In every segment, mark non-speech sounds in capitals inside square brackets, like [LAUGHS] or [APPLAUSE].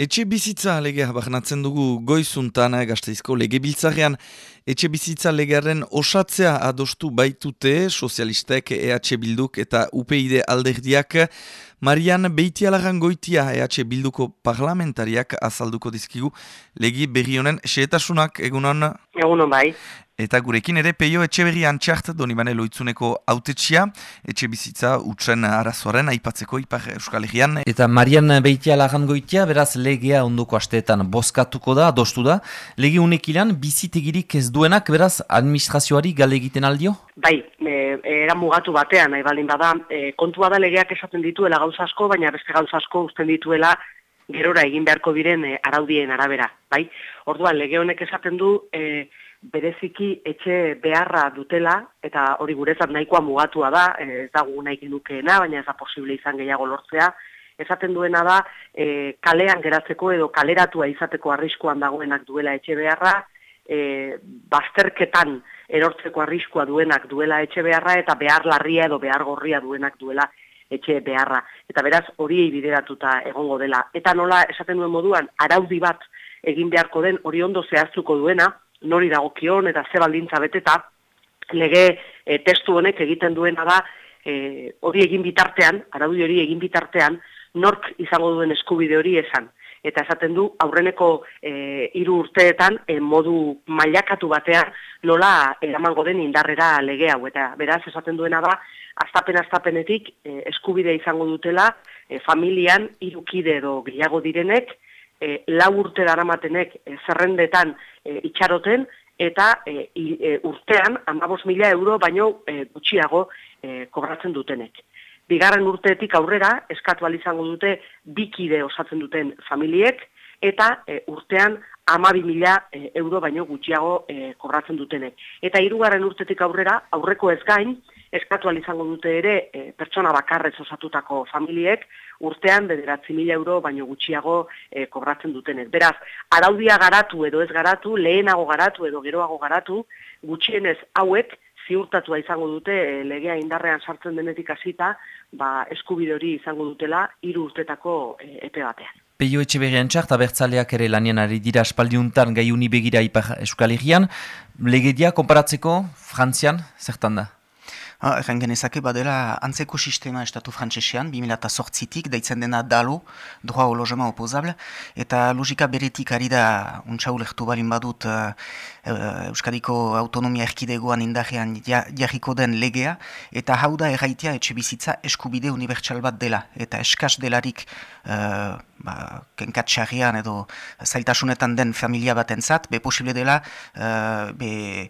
Etxe bizitza legea bahnatzen dugu goizuntan gazteizko lege biltzarean. Etxe bizitza legearen osatzea adostu baitute sozialistek EH Bilduk eta UPID alderdiak. Marian Beitialaran goitia EH Bilduko parlamentariak azalduko dizkigu legi berri honen xeetasunak egunon. Egunon bai. Eta gurekin ere peio etxe berri antxart donibane loitzuneko autetxia, etxe bizitza utren arazoaren aipatzeko ipar euskal egian. Eta Marian Beitia lagan goitia, beraz legea ondoko asteetan boskatuko da, adostu da. Lege unek ilan, bizitegirik ez duenak, beraz, administrazioari gale egiten aldio? Bai, e, era mugatu batean, nahi baldin bada, e, kontua da legeak esaten dituela gauza asko, baina beste gauza asko usten dituela gerora egin beharko diren e, araudien arabera. Bai, orduan, lege honek esaten du... E, bereziki etxe beharra dutela, eta hori gurezat nahikoa mugatua da, ez da gu nahi genukeena, baina ez da posible izan gehiago lortzea, esaten duena da, e, kalean geratzeko edo kaleratua izateko arriskoan dagoenak duela etxe beharra, e, bazterketan erortzeko arriskoa duenak duela etxe beharra, eta behar larria edo behar gorria duenak duela etxe beharra. Eta beraz, hori bideratuta egongo dela. Eta nola, esaten duen moduan, araudi bat egin beharko den hori ondo zehaztuko duena, nori dagokion eta ze baldintza beteta lege e, testu honek egiten duena da e, hori egin bitartean, araudi hori egin bitartean, nork izango duen eskubide hori esan. Eta esaten du, aurreneko e, urteetan e, modu mailakatu batean nola eramango den indarrera lege hau. Eta beraz, esaten duena da, aztapen-aztapenetik e, eskubide izango dutela e, familian irukide edo gehiago direnek, e, lau urte daramatenek e, zerrendetan e, itxaroten, eta e, e, urtean, amabos mila euro baino e, gutxiago e, kobratzen dutenek. Bigarren urteetik aurrera, eskatu izango dute bikide osatzen duten familiek, eta e, urtean amabi mila e, euro baino gutxiago e, kobratzen dutenek. Eta hirugarren urtetik aurrera, aurreko ez gain, eskatu izango dute ere e, pertsona bakarrez osatutako familiek, urtean bederatzi mila euro baino gutxiago e, kobratzen dutenek. Beraz, araudia garatu edo ez garatu, lehenago garatu edo geroago garatu, gutxienez hauek ziurtatua izango dute e, legea indarrean sartzen denetik hasita, ba, eskubide hori izango dutela hiru urtetako e, epe batean. Peio etxe berrian txart, abertzaleak ere lanian ari dira espaldiuntan gai begira ipar Euskal Herrian. Legedia, konparatzeko, Frantzian, zertan da? Erren genezake badela antzeko sistema estatu frantsesean, 2008-tik, daitzen dena DALO, droa o logema opozable, eta logika beretik ari da, untxau lehtu balin badut, uh, Euskadiko autonomia erkidegoan indajean jarriko den legea, eta hau da erraitea etxe bizitza eskubide unibertsal bat dela, eta eskas delarik uh, ba, kenkatxarrian edo zailtasunetan den familia baten zat, be posible dela, uh, be,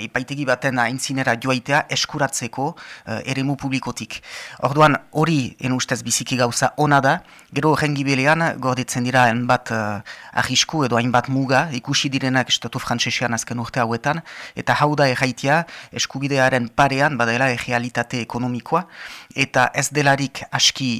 ipaitegi baten aintzinera joaitea eskuratzeko uh, eremu publikotik. Orduan hori en ustez biziki gauza ona da, gero horren gibelean gordetzen dira hainbat uh, ahisku edo hainbat muga ikusi direnak estatu frantsesean azken urte hauetan, eta hau da erraitea eskubidearen parean badela errealitate ekonomikoa, eta ez delarik aski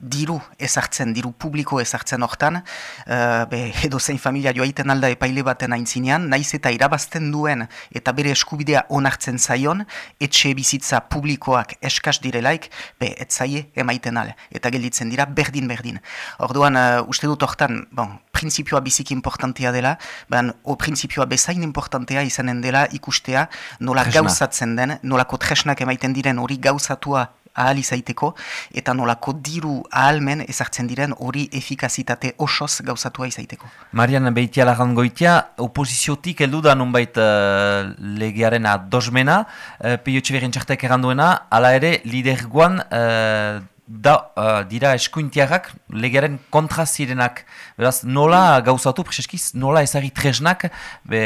diru ezartzen, diru publiko ezartzen hortan, uh, be, edo zein familia joaiten alda epaile baten aintzinean, naiz eta irabazten duen eta bere eskubidea onartzen zaion, etxe bizitza publikoak eskas direlaik, be, etzaie emaiten ale, eta gelditzen dira berdin-berdin. Orduan, uh, uste dut hortan, bon, prinsipioa biziki importantea dela, ben, o prinsipioa bezain importantea izanen dela ikustea nola gauzatzen den, nolako tresnak emaiten diren hori gauzatua ahal izaiteko, eta nolako diru ahalmen ezartzen diren hori efikazitate osoz gauzatua izaiteko. Marian Beitia lagan goitia, oposiziotik heldu da nunbait uh, legearen adosmena, uh, Pio Txiberien txartek erranduena, ala ere lidergoan uh, da, uh, dira eskuintiagak legearen kontra zirenak. Beraz, nola gauzatu, prezeskiz, nola ezagit tresnak, be,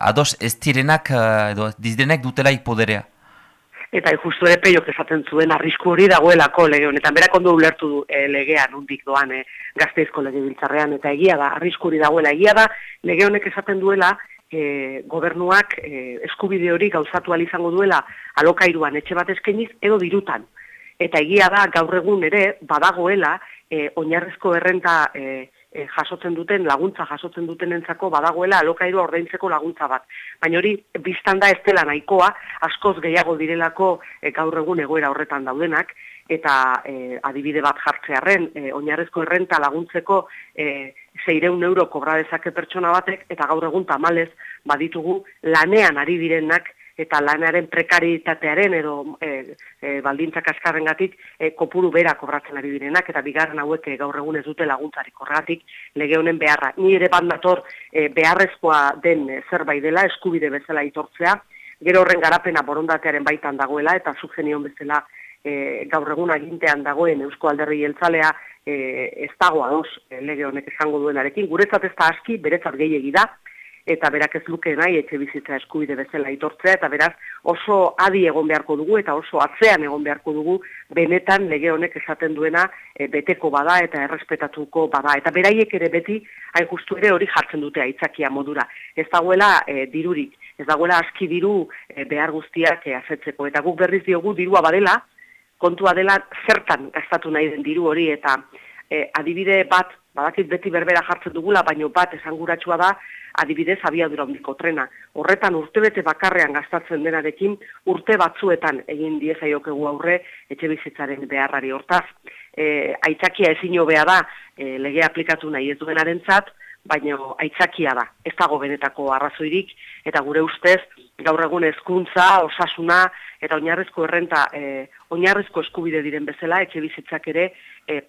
ados ez direnak, uh, edo dizdenek dutela poderea eta justu ere peiok esaten zuen arrisku hori dagoelako lege honetan. Berak ondo ulertu du e, legean undik doan e, gazteizko lege biltzarrean, eta egia da, arrisku hori dagoela. Egia da, lege honek esaten duela, e, gobernuak e, eskubide hori gauzatu izango duela alokairuan etxe bat eskeniz edo dirutan. Eta egia da, gaur egun ere, badagoela, e, oinarrezko errenta e, e, jasotzen duten, laguntza jasotzen duten entzako badagoela alokairua ordaintzeko laguntza bat. Baina hori biztan da ez dela nahikoa, askoz gehiago direlako e, gaur egun egoera horretan daudenak, eta e, adibide bat jartzearen, e, oinarrezko errenta laguntzeko e, zeireun euro kobra dezake pertsona batek, eta gaur egun tamalez baditugu lanean ari direnak eta lanaren prekaritatearen edo e, e, baldintzak askarren gatik e, kopuru bera kobratzen ari direnak eta bigarren hauek e, gaur egun ez dute laguntzarik horregatik lege honen beharra. Ni ere bandator e, beharrezkoa den e, zerbait dela eskubide bezala itortzea, gero horren garapena borondatearen baitan dagoela eta zuzenion bezala e, gaur egun agintean dagoen Eusko Alderri Jeltzalea e, ez dagoa dos e, lege honek esango duenarekin. Guretzat ez da aski, beretzat gehiegi da, eta berak ez luke nahi etxe bizitza eskubide bezala itortzea, eta beraz oso adi egon beharko dugu eta oso atzean egon beharko dugu benetan lege honek esaten duena e, beteko bada eta errespetatuko bada. Eta beraiek ere beti hain justu ere hori jartzen dute aitzakia modura. Ez dagoela e, dirurik, ez dagoela aski diru e, behar guztiak e, azetzeko. Eta guk berriz diogu dirua badela, kontua dela zertan gastatu nahi den diru hori eta e, adibide bat, badakit beti berbera jartzen dugula, baino bat esanguratsua da, adibidez abiadura hondiko trena. Horretan urtebete bakarrean gastatzen denarekin urte batzuetan egin diezaiokegu aurre etxe bizitzaren beharrari hortaz. E, aitzakia ezin hobea da e, lege aplikatu nahi ez duenaren zat, baina aitzakia da, ez dago benetako arrazoirik, eta gure ustez, gaur egun hezkuntza, osasuna, eta oinarrezko errenta, e, oinarrezko eskubide diren bezala, etxe bizitzak ere, e,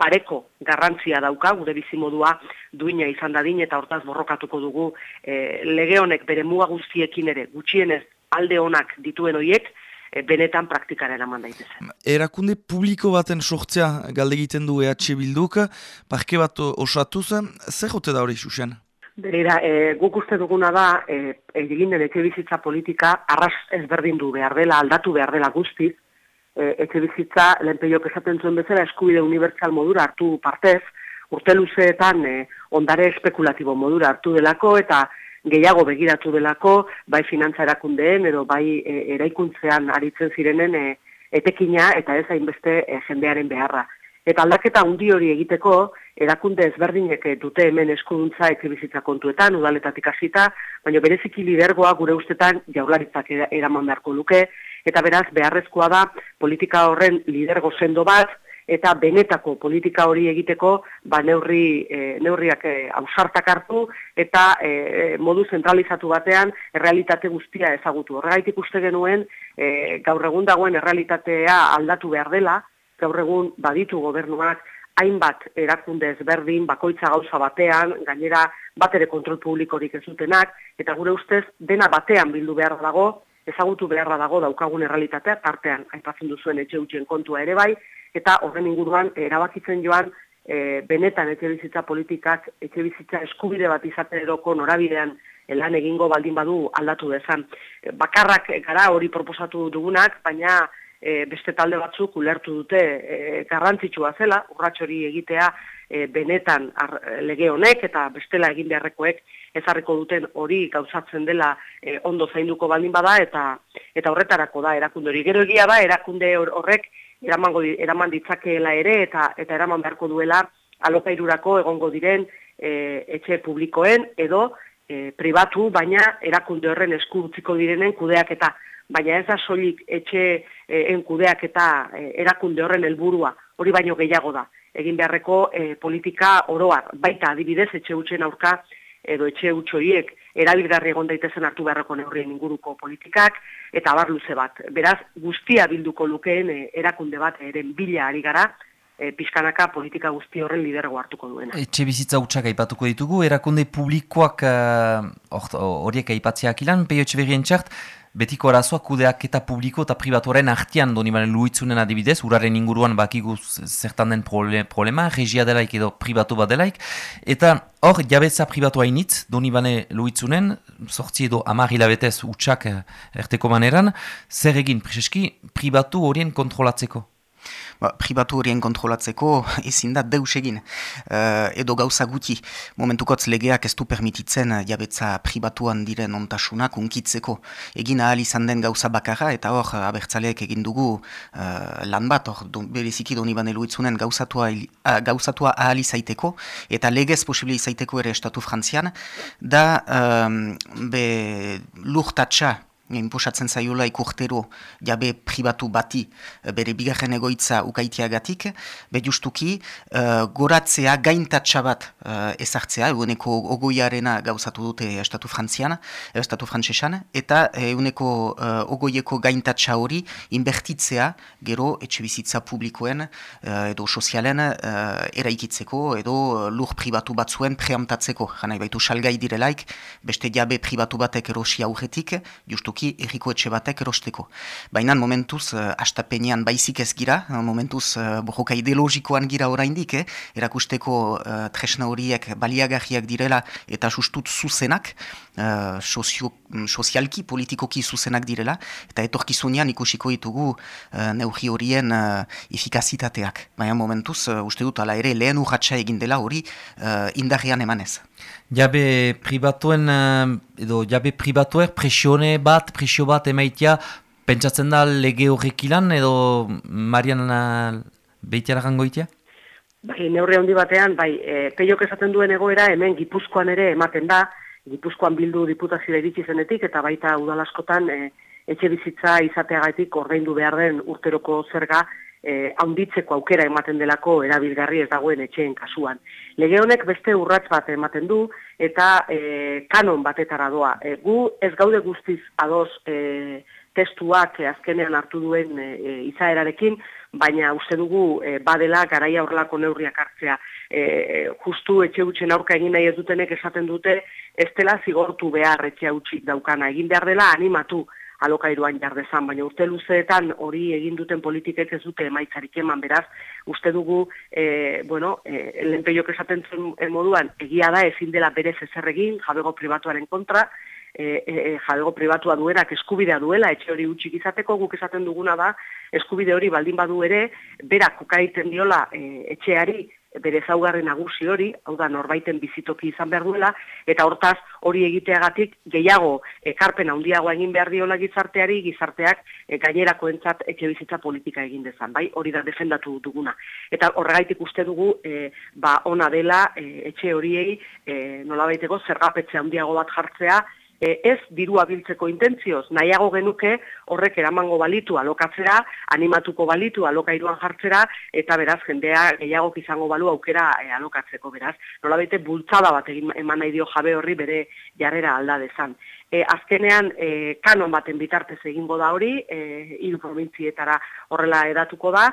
pareko garrantzia dauka, gure bizimodua duina izan dadin, eta hortaz borrokatuko dugu e, lege honek bere muga guztiekin ere, gutxienez alde honak dituen hoiek, e, benetan praktikaren eman daitezen. Erakunde publiko baten sortzea galde egiten du EH Bilduk, parke bat osatu zen, zer jote da hori xuxen? Berera, e, guk uste duguna da, e, egin den etxe bizitza politika arras ezberdin du behar dela, aldatu behar dela guztiz, e, etxe bizitza, lehenpeiok esaten zuen bezala, eskubide unibertsal modura hartu partez, urte luzeetan e, ondare espekulatibo modura hartu delako, eta gehiago begiratu delako, bai finantza erakundeen, edo bai e, eraikuntzean aritzen zirenen e, etekina eta ez hainbeste e, jendearen beharra. Eta aldaketa handi hori egiteko, erakunde ezberdinek dute hemen eskuduntza etxe bizitza kontuetan, udaletatik hasita, baina bereziki lidergoa gure ustetan jaularitzak eraman beharko luke, eta beraz beharrezkoa da politika horren lidergo sendo bat, eta benetako politika hori egiteko ba neurri e, neurriak e, hartu eta e, modu zentralizatu batean errealitate guztia ezagutu. Horregaitik uste genuen e, gaur egun dagoen errealitatea aldatu behar dela, gaur egun baditu gobernuak hainbat erakunde ezberdin, bakoitza gauza batean, gainera bat ere kontrol publikorik ez dutenak, eta gure ustez dena batean bildu behar dago, ezagutu beharra dago daukagun errealitatea, artean aipatzen duzuen etxe utxen kontua ere bai, eta horren inguruan erabakitzen joan e, benetan etxe bizitza politikak etxe bizitza eskubide bat izate eroko norabidean lan egingo baldin badu aldatu dezan. Bakarrak gara hori proposatu dugunak, baina e, beste talde batzuk ulertu dute e, garrantzitsua zela, urrats hori egitea e, benetan ar, lege honek eta bestela egin beharrekoek ezarriko duten hori gauzatzen dela e, ondo zainduko baldin bada eta eta horretarako da erakunde hori. Gero egia da erakunde horrek eramango eraman ditzakeela ere eta eta eraman beharko duela alokairurako egongo diren e, etxe publikoen edo e, pribatu baina erakunde horren esku utziko direnen kudeak eta baina ez da soilik etxe en kudeak eta erakunde horren helburua hori baino gehiago da egin beharreko politika oroar baita adibidez etxe utzen aurka edo etxe utxoiek erabilgarri egon daitezen hartu beharreko neurrien inguruko politikak, eta bar luze bat. Beraz, guztia bilduko lukeen eh, erakunde bat eren bila ari gara, e, pixkanaka politika guzti horren lidergo hartuko duena. Etxe bizitza utxak aipatuko ditugu, erakunde publikoak eh, horiek uh, aipatziak ilan, peio etxe berrien txart, betiko arazoa kudeak eta publiko eta privatuaren artian doni bane luitzunen adibidez, uraren inguruan bakigu zertan den problema, regia delaik edo privatu bat delaik, eta hor jabetza privatu hainitz, doni bane luitzunen, sortzi edo amar hilabetez utxak eh, erteko maneran, zer egin, prezeski, privatu horien kontrolatzeko? Ba, pribatu horien kontrolatzeko [LAUGHS] ezin da deus egin. Uh, edo gauza guti, momentukotz legeak ez du permititzen uh, jabetza pribatuan diren ontasunak unkitzeko. Egin ahal izan den gauza bakarra eta hor uh, abertzaleek egin dugu uh, lan bat, hor do, bereziki doni banelu itzunen gauzatua, uh, gauzatua ahal izaiteko eta legez posibili izaiteko ere estatu frantzian, da um, be lurtatxa inposatzen zaiola ikurtero jabe pribatu bati eh, bere bigarren egoitza ukaitiagatik, be justuki uh, goratzea gaintatsa bat uh, ezartzea, eguneko ogoiarena gauzatu dute estatu frantzian, estatu frantzesan, eta eguneko uh, ogoieko gaintatsa hori inbertitzea gero etxe bizitza publikoen edo sozialen uh, eraikitzeko edo lur pribatu batzuen preamtatzeko, janai baitu salgai direlaik, beste jabe pribatu batek erosi aurretik, justu justuki erriko etxe batek erosteko. Baina momentuz, uh, astapenean baizik ez gira, uh, momentuz uh, bojoka ideologikoan gira oraindik, eh? erakusteko uh, tresna horiek baliagarriak direla eta sustut zuzenak, uh, sozio, sozialki, politikoki zuzenak direla, eta etorkizunean ikusiko ditugu uh, neurri horien uh, efikazitateak. Baina momentuz, uh, uste dut, ala ere, lehen urratxa egin dela hori uh, indarrean emanez. Jabe pribatuen, edo jabe pribatuek presione bat, presio bat emaitia, pentsatzen da lege horrek ilan, edo Marian behitiara gangoitia? Bai, neurri handi batean, bai, e, peiok esaten duen egoera, hemen Gipuzkoan ere ematen da, Gipuzkoan bildu diputazioa iritsi zenetik, eta baita udalaskotan e, etxe bizitza izateagatik ordaindu behar den urteroko zerga eh, haunditzeko aukera ematen delako erabilgarri ez dagoen etxeen kasuan. Lege honek beste urrats bat ematen du eta eh, kanon batetara doa. E, gu ez gaude guztiz ados eh, testuak azkenean hartu duen e, izaerarekin, baina uste dugu e, badela garaia horrelako neurriak hartzea. E, justu etxe gutxen aurka egin nahi ez dutenek esaten dute, ez dela zigortu behar etxe utxik daukana. Egin behar dela animatu alokairuan jardezan, baina urte luzeetan hori egin duten politikek ez dute emaitzarik eman, beraz, uste dugu, e, bueno, e, lehenpeiok esaten zuen moduan, egia da ezin dela berez ezer egin, jabego pribatuaren kontra, e, e, e jabego pribatua duenak eskubidea duela, etxe hori utxik izateko, guk esaten duguna da, eskubide hori baldin badu ere, berak kukaiten diola e, etxeari, bere zaugarri nagusi hori, hau da norbaiten bizitoki izan behar duela, eta hortaz hori egiteagatik gehiago ekarpen handiagoa egin behar diola gizarteari, gizarteak e, gainerako entzat eke bizitza politika egin dezan, bai, hori da defendatu duguna. Eta horregaitik uste dugu, e, ba, ona dela e, etxe horiei e, nolabaiteko zergapetze handiago bat jartzea, e, ez dirua biltzeko intentzioz, nahiago genuke horrek eramango balitu alokatzera, animatuko balitu alokairuan jartzera, eta beraz jendea gehiago izango balu aukera e, alokatzeko beraz. Nola bete bultzada bat egin eman nahi dio jabe horri bere jarrera alda dezan. E, azkenean e, kanon baten bitartez egingo da hori, e, hiru horrela edatuko da,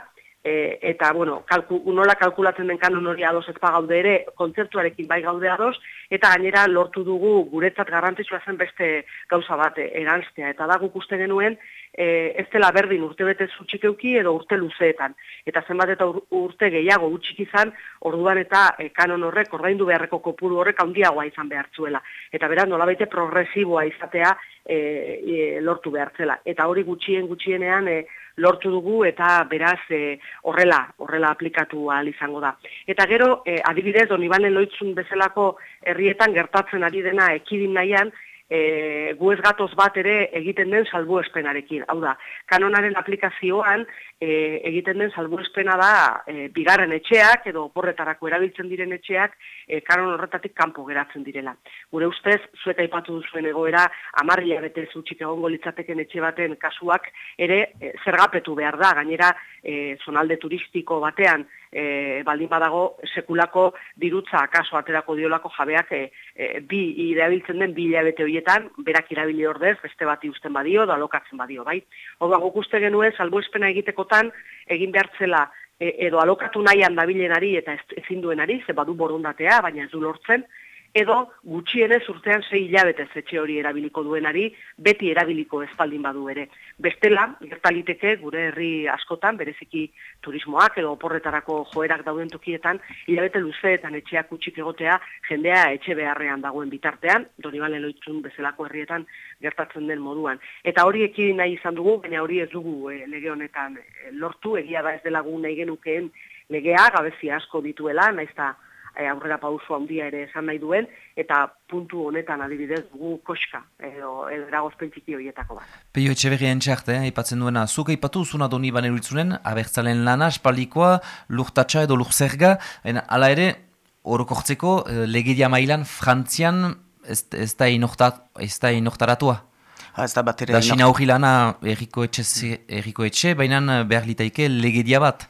e, eta bueno, kalku, nola kalkulatzen den kanon hori ados ez gaude ere, kontzertuarekin bai gaude ados, eta gainera lortu dugu guretzat garrantzitsua zen beste gauza bat eranztea. Eta da guk uste genuen, e, ez dela berdin urte bete zutxik euki edo urte luzeetan. Eta zenbat eta urte gehiago utxik izan, orduan eta e, kanon horrek, ordaindu beharreko kopuru horrek handiagoa izan behartzuela. Eta beraz, nola baite progresiboa izatea e, e, lortu behartzela. Eta hori gutxien gutxienean, e, lortu dugu eta beraz e, horrela horrela aplikatu ahal izango da. Eta gero, e, adibidez, Donibane Loitzun bezalako herrietan gertatzen ari dena ekidin nahian, e, gu ez gatoz bat ere egiten den salbu espenarekin. Hau da, kanonaren aplikazioan e, egiten den salbu espena da e, bigarren etxeak edo porretarako erabiltzen diren etxeak e, kanon horretatik kanpo geratzen direla. Gure ustez, zueta ipatu duzuen egoera, amarria bete zutxik egongo litzateken etxe baten kasuak ere e, zergapetu behar da, gainera e, zonalde turistiko batean e, baldin badago sekulako dirutza akaso aterako diolako jabeak e, e, bi irabiltzen den bi hilabete horietan, berak irabili ordez, beste bati usten badio, da alokatzen badio, bai? Hor guk uste genuen, salbo egitekotan, egin behartzela e, edo alokatu nahian dabilenari eta ezin duenari, ze badu borundatea, baina ez du lortzen, edo gutxienez urtean sei hilabete etxe hori erabiliko duenari, beti erabiliko espaldin badu ere. Bestela, gertaliteke gure herri askotan, bereziki turismoak edo oporretarako joerak dauden tokietan, hilabete luzeetan etxeak utxik egotea, jendea etxe beharrean dagoen bitartean, doni bale loitzun bezalako herrietan gertatzen den moduan. Eta hori ekidin nahi izan dugu, baina hori ez dugu e, lege honetan e, lortu, egia da ez delagun nahi genukeen legea, gabezi asko dituela, naiz e, aurrera pauso handia ere esan nahi duen, eta puntu honetan adibidez gu koska, edo eragozpen txiki horietako bat. Peio Etxeberri entxarte, eh, ipatzen duena, zuk eipatu zuna doni baneru abertzalen lana, espaldikoa, lurtatxa edo lurzerga, ala ere, orokortzeko, eh, legedia mailan, frantzian, ez, ez da inoktaratua? Ez da bat ere... Da, sina lana erriko etxe, erriko etxe, baina behar litaike legedia bat.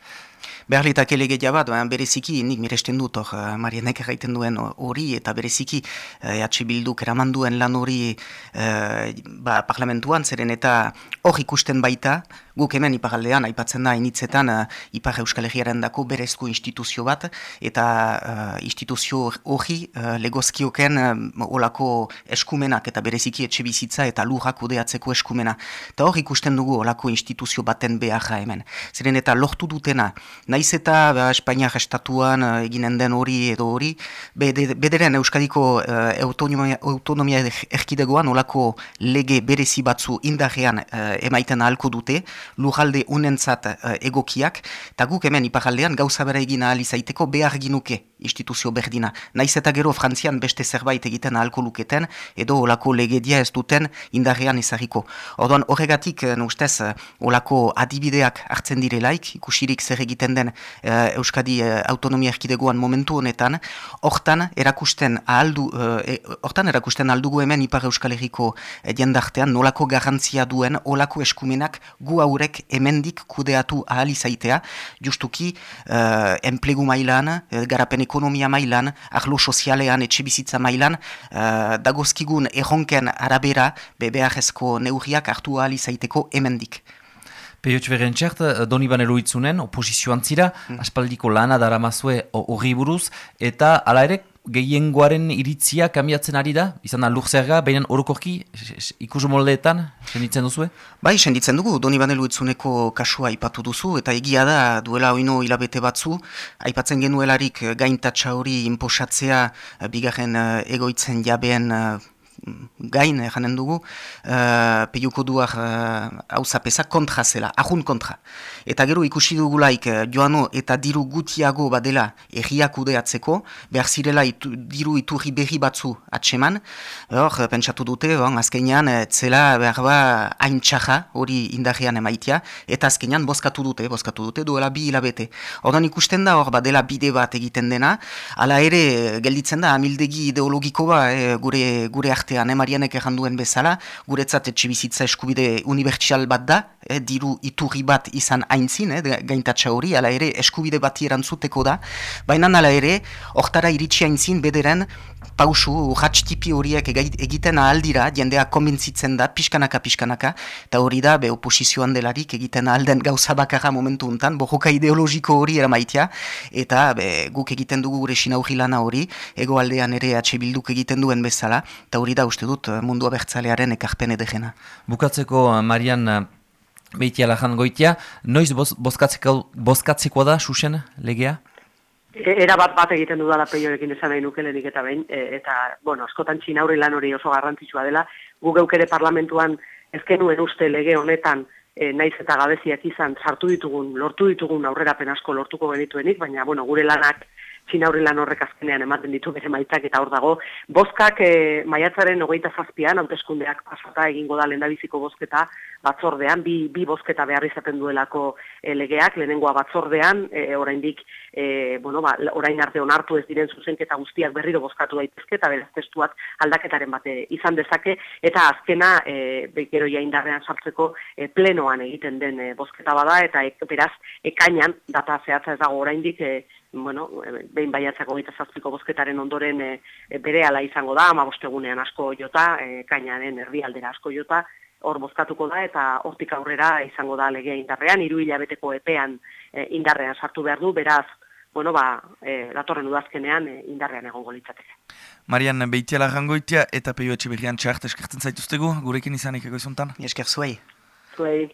Behar litake legedia bat, baina bereziki, nik miresten dut, hor, uh, Marianek erraiten duen hori, eta bereziki, EH Bilduk eraman duen lan hori uh, ba, parlamentuan, zeren eta hor ikusten baita, Guk hemen iparaldean, aipatzen da, initzetan uh, Ipar Euskal Herriaren dako berezko instituzio bat, eta uh, instituzio hori uh, legozkioken uh, olako eskumenak eta bereziki etxe bizitza eta lurrak udeatzeko eskumena. Eta hor ikusten dugu olako instituzio baten beharra hemen. Zeren eta lortu dutena, naiz eta ba, Espainiak estatuan uh, eginen den hori edo hori, bederen Euskadiko uh, autonomia, autonomia erkidegoan olako lege berezi batzu indarrean uh, emaiten ahalko dute, lujalde unentzat uh, egokiak, eta guk hemen iparaldean gauza bera egin ahal izaiteko behar ginuke instituzio berdina. Naiz eta gero Frantzian beste zerbait egiten ahalko luketen, edo olako legedia ez duten indarrean ezariko. Orduan horregatik, uh, ustez, uh, olako adibideak hartzen direlaik, ikusirik zer egiten den Euskadi uh, autonomia erkidegoan momentu honetan, hortan erakusten ahaldu, e, hortan erakusten aldugu hemen Ipar Euskal Herriko jendartean, nolako garantzia duen olako eskumenak gu haurek hemendik kudeatu ahal izaitea, justuki enplegu mailan, uh, garapen ekonomia mailan, ahlo sozialean, etxe bizitza mailan, uh, dagozkigun erronken arabera bebearrezko neurriak hartu ahal izaiteko hemendik. Peiotx beren txert, doni banero itzunen, oposizioan zira, mm. aspaldiko lana dara mazue horri buruz, eta ala ere, gehiengoaren iritzia kamiatzen ari da? Izan da lurzerga, baina orokorki ikus moldeetan, senditzen duzu? Bai, senditzen dugu, doni banelu itzuneko kasua aipatu duzu, eta egia da duela oino hilabete batzu, aipatzen genuelarik gaintatxa hori inposatzea bigarren eh, egoitzen jabeen eh, gain janen dugu, uh, peiuko duak uh, kontra zela, ahun kontra. Eta gero ikusi dugulaik uh, joano eta diru gutiago badela erriak udeatzeko, behar zirela itu, diru iturri berri batzu atseman, hor, pentsatu dute, bon, azkenean, zela behar ba hain hori indarrean emaitia, eta azkenean bozkatu dute, bozkatu dute duela bi hilabete. Ordan ikusten da hor badela bide bat egiten dena, ala ere gelditzen da amildegi ideologiko ba, eh, gure, gure arte eh, Marianek erranduen bezala, guretzat etxe bizitza eskubide unibertsial bat da, eh, diru iturri bat izan aintzin, eh, gaintatxa hori, ala ere eskubide bat erantzuteko da, baina ala ere, hortara iritsi aintzin bederen, pausu, urratxtipi horiek egiten ahaldira, jendea konbintzitzen da, pixkanaka, pixkanaka, eta hori da, be oposizioan delarik egiten ahalden gauza bakarra momentu untan, bojoka ideologiko hori eramaitia, eta be, guk egiten dugu gure sinauhi lana hori, egoaldean ere atxe bilduk egiten duen bezala, eta hori da uste dut mundua bertzalearen ekarpen edegena. Bukatzeko, Marian, behitia lajan goitia, noiz bozkatzeko, bozkatzeko da, susen, legea? E, era bat bat egiten dudala peiorekin esan nahi nukelenik eta behin, e, eta, bueno, askotan txinauri lan hori oso garrantzitsua dela, gu geukere parlamentuan ezkenuen uste lege honetan, e, naiz eta gabeziak izan sartu ditugun, lortu ditugun aurrerapen asko lortuko genituenik, baina, bueno, gure lanak txinaurri lan horrek azkenean ematen ditu bere maitak eta hor dago. Bozkak e, maiatzaren hogeita zazpian, hauteskundeak pasata egingo da lendabiziko bozketa batzordean, bi, bi bozketa behar izaten duelako e, legeak, lehenengoa batzordean, e, oraindik, e, bueno, ba, orain arte onartu ez diren zuzenketa guztiak berriro bozkatu daitezke, eta beraz testuak aldaketaren bate izan dezake, eta azkena, e, bekero indarrean sartzeko e, plenoan egiten den e, bozketa bada, eta e, beraz, ekainan, data zehatza ez dago oraindik, e, bueno, behin baiatzako gita zazpiko bozketaren ondoren e, e, bere ala izango da, ama bostegunean asko jota, e, kainaren erdialdera asko jota, hor bozkatuko da eta hortik aurrera izango da legea indarrean, hiru hilabeteko epean e, indarrean sartu behar du, beraz, bueno, ba, e, datorren udazkenean e, indarrean egongo litzateke. Marian, behitiala rangoitia eta peio etxe berrian txart eskertzen zaituztegu, gurekin izanik egoizuntan? Esker zuei. Zuei.